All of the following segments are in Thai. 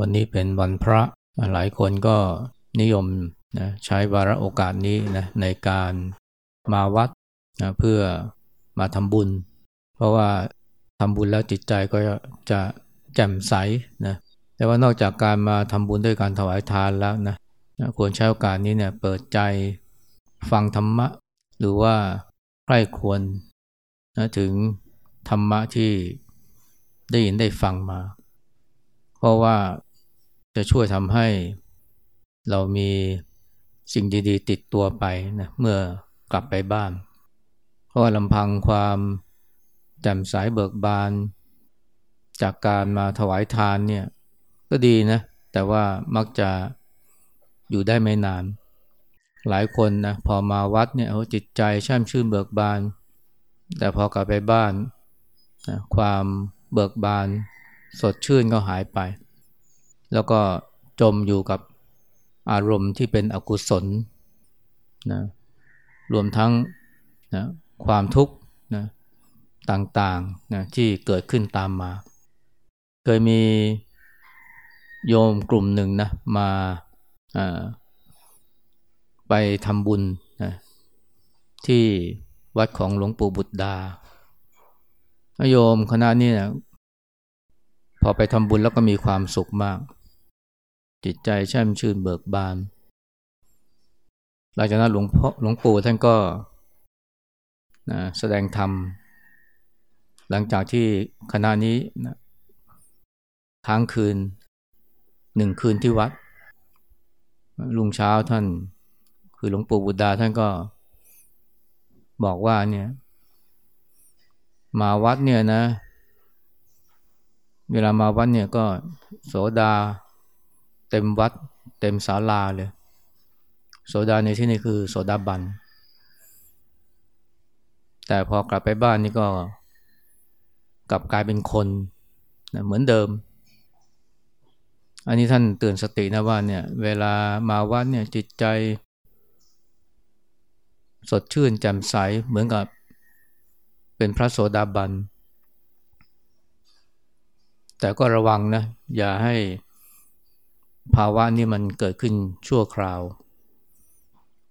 วันนี้เป็นวันพระหลายคนก็นิยมนะใช้วาระโอกาสนี้นะในการมาวัดนะเพื่อมาทำบุญ เพราะว่าทำบุญแล้วจิตใจก็จะแจ่มใสนะแต่ว่านอกจากการมาทำบุญด้วยการถวายทานแล้วนะนะควรใช้โอกาสนี้เนี่ยเปิดใจฟังธรรมะ หรือว่าใคร่ควรนะถึงธรรมะที่ได้ยินได้ฟังมา เพราะว่า จะช่วยทำให้เรามีสิ่งดีๆ ติดตัวไปนะเมื่อกลับไปบ้าน เพราะว่าลำพังความแจ่มใสเบิกบาน จากการมาถวายทานเนี่ยก็ดีนะ แต่ว่ามักจะอยู่ได้ไม่นาน หลายคนนะพอมาวัดเนี่ยเขาจิตใจแช่มชื่นเบิกบาน แต่พอกลับไปบ้านนะความเบิกบาน สดชื่นก็หายไป แล้วก็จมอยู่กับอารมณ์ที่เป็นอกุศลนะรวมทั้งนะความทุกข์นะต่างๆนะที่เกิดขึ้นตามมา เคยมีโยมกลุ่มหนึ่งนะมาไปทำบุญนะที่วัดของหลวงปู่บุตรดาโยมคณะนี้นะพอไปทำบุญแล้วก็มีความสุขมาก จิตใจแช่มชื่นเบิกบาน หลังจากนั้นหลวงพ่อหลวงปู่ท่านก็นะแสดงธรรม หลังจากที่คณะนี้นะค้างคืนหนึ่งคืนที่วัด ลุงเช้าท่าน คือหลวงปู่บุดาท่านก็บอกว่าเนี่ยมาวัดเนี่ยนะ เวลามาวัดเนี่ยก็โสดา เต็มวัด เต็มศาลาเลย โสดาในที่นี้คือโสดาบัน แต่พอกลับไปบ้านนี่ก็กลับกลายเป็นคนนะเหมือนเดิม อันนี้ท่านเตือนสตินะว่าเนี่ยเวลามาวัดเนี่ยจิตใจ สดชื่นแจ่มใสเหมือนกับเป็นพระโสดาบัน แต่ก็ระวังนะ อย่าให้ ภาวะนี้มันเกิดขึ้นชั่วคราว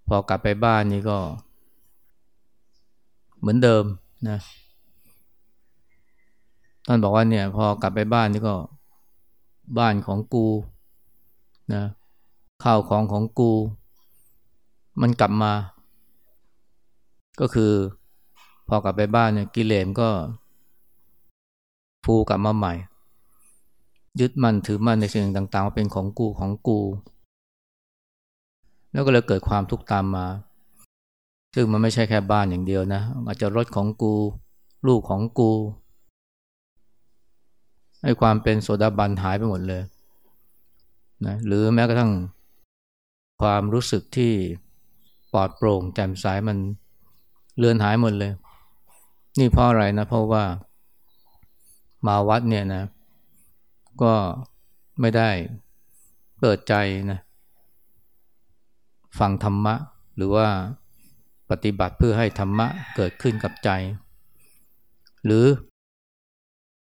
พอกลับไปบ้านนี่ก็ เหมือนเดิมนะท่านบอกว่าเนี่ย พอกลับไปบ้านนี่ก็ บ้านของกูนะข้าวของของกู มันกลับมา ก็คือ พอกลับไปบ้านเนี่ยกิเลสก็ฟูกลับมาใหม่ ยึดมั่นถือมั่นในสิ่งต่างๆว่าเป็นของกูของกู แล้วก็เลยเกิดความทุกข์ตามมา ซึ่งมันไม่ใช่แค่บ้านอย่างเดียวนะ อาจจะรถของกู ลูกของกูให้ความเป็นโสดาบันหายไปหมดเลยนะหรือแม้กระทั่งความรู้สึกที่ปลอดโปร่งแจ่มใสมันเลือนหายหมดเลย นี่เพราะอะไรนะ เพราะว่ามาวัดเนี่ยนะ ก็ไม่ได้เปิดใจนะฟังธรรมะ หรือว่าปฏิบัติเพื่อให้ธรรมะเกิดขึ้นกับใจ หรือ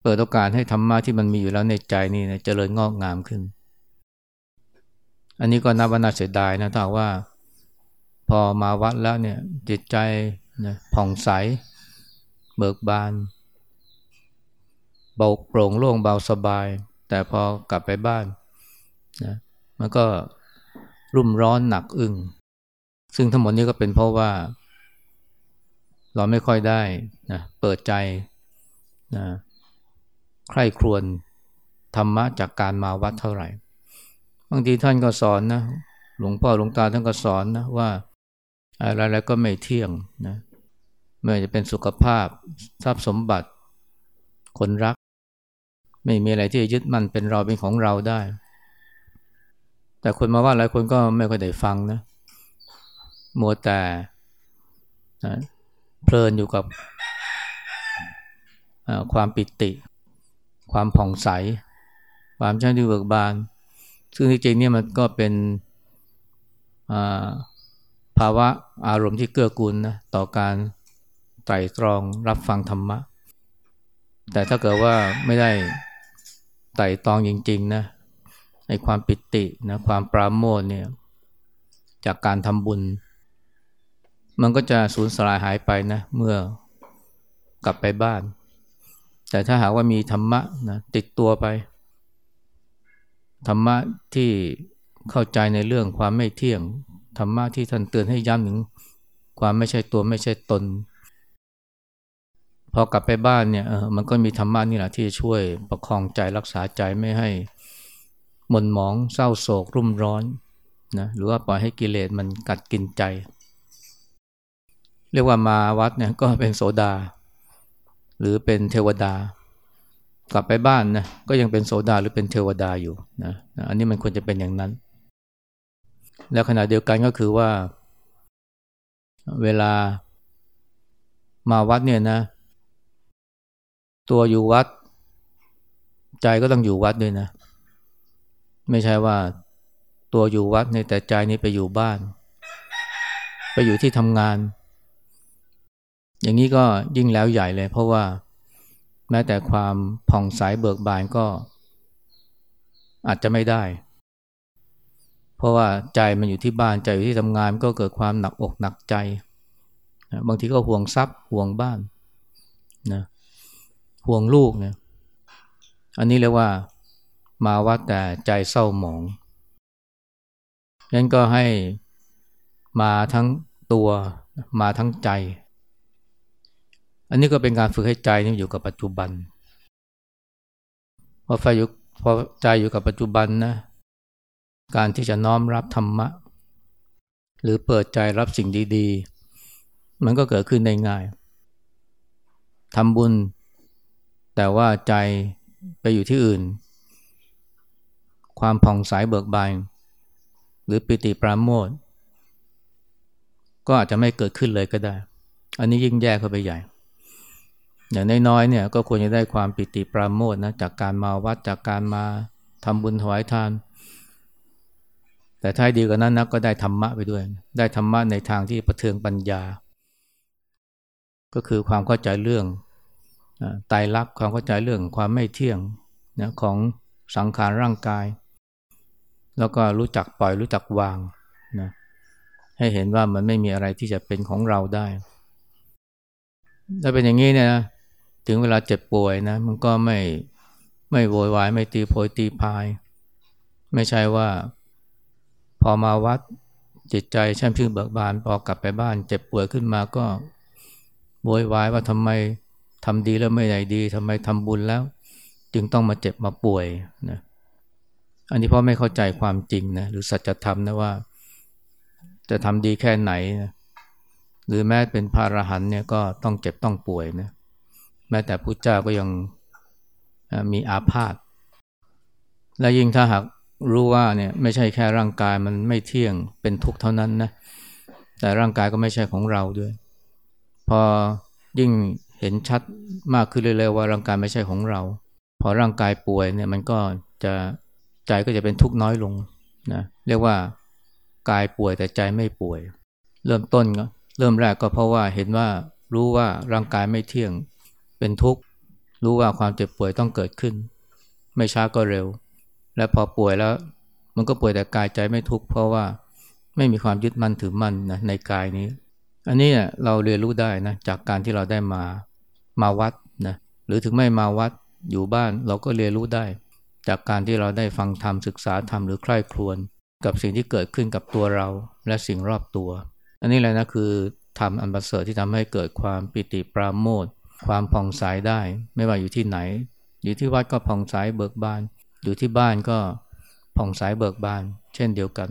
เปิดโอกาสให้ธรรมะที่มันมีอยู่แล้วในใจนี่นะเจริญงอกงามขึ้น อันนี้ก็นับว่าน่าเสียดายนะถ้าว่า พอมาวัดแล้วเนี่ยจิตใจนะผ่องใส เบิกบาน เบาโปร่งโล่งเบาสบาย แต่พอกลับไปบ้านนะมันก็รุ่มร้อนหนักอึ้งซึ่งทั้งหมดนี้ก็เป็นเพราะว่า เราไม่ค่อยได้นะเปิดใจนะใคร่ครวญธรรมะจากการมาวัดเท่าไหร่ บางทีท่านก็สอนนะหลวงพ่อหลวงตาท่านก็สอนนะว่าอะไรๆก็ไม่เที่ยงนะไม่ว่าจะเป็นสุขภาพทรัพย์สมบัติ คนรัก ไม่มีอะไรที่จะยึดมั่นเป็นเราเป็นของเราได้ แต่คนมาว่าหลายคนก็ไม่ค่อยได้ฟังนะมัวแต่นะเพลินอยู่กับความปิติ ความผ่องใส ความช่างที่เบิกบาน ซึ่งจริงๆเนี่ยมันก็เป็นภาวะอารมณ์ที่เกื้อกูลนะต่อการไตรตรองรับฟังธรรมะ แต่ถ้าเกิดว่าไม่ได้ ไตรตองจริงๆนะในความปิตินะความปราโมทเนี่ยจากการทำบุญ มันก็จะสูญสลายหายไปนะเมื่อกลับไปบ้าน แต่ถ้าหากว่ามีธรรมะนะติดตัวไป ธรรมะที่เข้าใจในเรื่องความไม่เที่ยง ธรรมะที่ท่านเตือนให้ย้ำถึงความไม่ใช่ตัวไม่ใช่ตน พอกลับไปบ้านเนี่ยมันก็มีธรรมะนี่แหละที่ช่วยประคองใจรักษาใจไม่ให้หม่นหมองเศร้าโศกรุ่มร้อนนะหรือว่าปล่อยให้กิเลสมันกัดกินใจ เรียกว่ามาวัดเนี่ยก็เป็นโสดา หรือเป็นเทวดา กลับไปบ้านนะก็ยังเป็นโสดาหรือเป็นเทวดาอยู่นะอันนี้มันควรจะเป็นอย่างนั้น แล้วขณะเดียวกันก็คือว่า เวลามาวัดเนี่ยนะ ตัวอยู่วัด ใจก็ต้องอยู่วัดด้วยนะ ไม่ใช่ว่าตัวอยู่วัดในแต่ใจนี่ไปอยู่บ้าน ไปอยู่ที่ทำงาน อย่างนี้ก็ยิ่งแล้วใหญ่เลย เพราะว่าแม้แต่ความผ่องใสเบิกบานก็ อาจจะไม่ได้ เพราะว่าใจมันอยู่ที่บ้านใจอยู่ที่ทำงานก็เกิดความหนักอกหนักใจ บางทีก็ห่วงทรัพย์ห่วงบ้านนะ ห่วงลูกเนี่ยอันนี้เรียกว่ามาวัดแต่ใจเศร้าหมองนั้นก็ให้มาทั้งตัวมาทั้งใจ อันนี้ก็เป็นการฝึกให้ใจนี่อยู่กับปัจจุบันพอไฟอยู่พอใจอยู่กับปัจจุบันนะ การที่จะน้อมรับธรรมะ หรือเปิดใจรับสิ่งดี ๆ มันก็เกิดขึ้นได้ง่ายทำบุญ แต่ว่าใจไปอยู่ที่อื่น ความผ่องใสเบิกบานหรือปิติปราโมทก็อาจจะไม่เกิดขึ้นเลยก็ได้ อันนี้ยิ่งแย่เข้าไปใหญ่ อย่างน้อยๆเนี่ยก็ควรจะได้ความปิติปราโมทนะจากการมาวัดจากการมาทำบุญถวายทาน แต่ท้าดีกว่านั้นนะก็ได้ธรรมะไปด้วย ได้ธรรมะในทางที่ประเทืองปัญญา ก็คือความเข้าใจเรื่อง ตายรักความเข้าใจเรื่องความไม่เที่ยงนะของสังขารร่างกาย แล้วก็รู้จักปล่อยรู้จักวางนะให้เห็นว่ามันไม่มีอะไรที่จะเป็นของเราได้ ถ้าเป็นอย่างนี้เนี่ยถึงเวลาเจ็บป่วยนะมันก็ไม่ไม่โวยวายไม่ตีโพยตีพาย ไม่ใช่ว่า พอมาวัดจิตใจแช่มชื่นเบิกบานพอกลับไปบ้าน เจ็บป่วยขึ้นมาก็โวยวายว่าทำไม ทำดีแล้วไม่ได้ดีทำไมทำบุญแล้ว จึงต้องมาเจ็บมาป่วยนะอันนี้เพราะไม่เข้าใจความจริงนะหรือสัจธรรมนะว่า จะทำดีแค่ไหนนะหรือแม้เป็นพระอรหันต์เนี่ยก็ต้องเจ็บต้องป่วยนะแม้แต่พระเจ้าก็ยังมีอาพาธและยิ่งถ้าหากรู้ว่าเนี่ยไม่ใช่แค่ร่างกายมันไม่เที่ยงเป็นทุกข์เท่านั้นนะแต่ร่างกายก็ไม่ใช่ของเราด้วย พอยิ่ง เห็นชัดมากขึ้นเรื่อยๆว่าร่างกายไม่ใช่ของเรา พอร่างกายป่วยเนี่ยมันก็จะใจก็จะเป็นทุกข์น้อยลงนะเรียกว่ากายป่วยแต่ใจไม่ป่วย เริ่มต้นก็เริ่มแรกก็เพราะว่าเห็นว่ารู้ว่าร่างกายไม่เที่ยงเป็นทุกข์ รู้ว่าความเจ็บป่วยต้องเกิดขึ้น ไม่ช้าก็เร็ว และพอป่วยแล้วมันก็ป่วยแต่กายใจไม่ทุกข์เพราะว่าไม่มีความยึดมั่นถือมั่นนะในกายนี้ อันนี้เนี่ยเราเรียนรู้ได้นะจากการที่เราได้มา มาวัดนะหรือถึงไม่มาวัดอยู่บ้านเราก็เรียนรู้ได้ จากการที่เราได้ฟังธรรมศึกษาธรรมหรือใคร่ครวญกับสิ่งที่เกิดขึ้นกับตัวเราและสิ่งรอบตัว อันนี้แหละนะคือธรรมอันประเสริฐที่ทำให้เกิดความปิติปราโมทความผ่องใสได้ ไม่ว่าอยู่ที่ไหน อยู่ที่วัดก็ผ่องใสเบิกบาน อยู่ที่บ้านก็ผ่องใสเบิกบาน เช่นเดียวกัน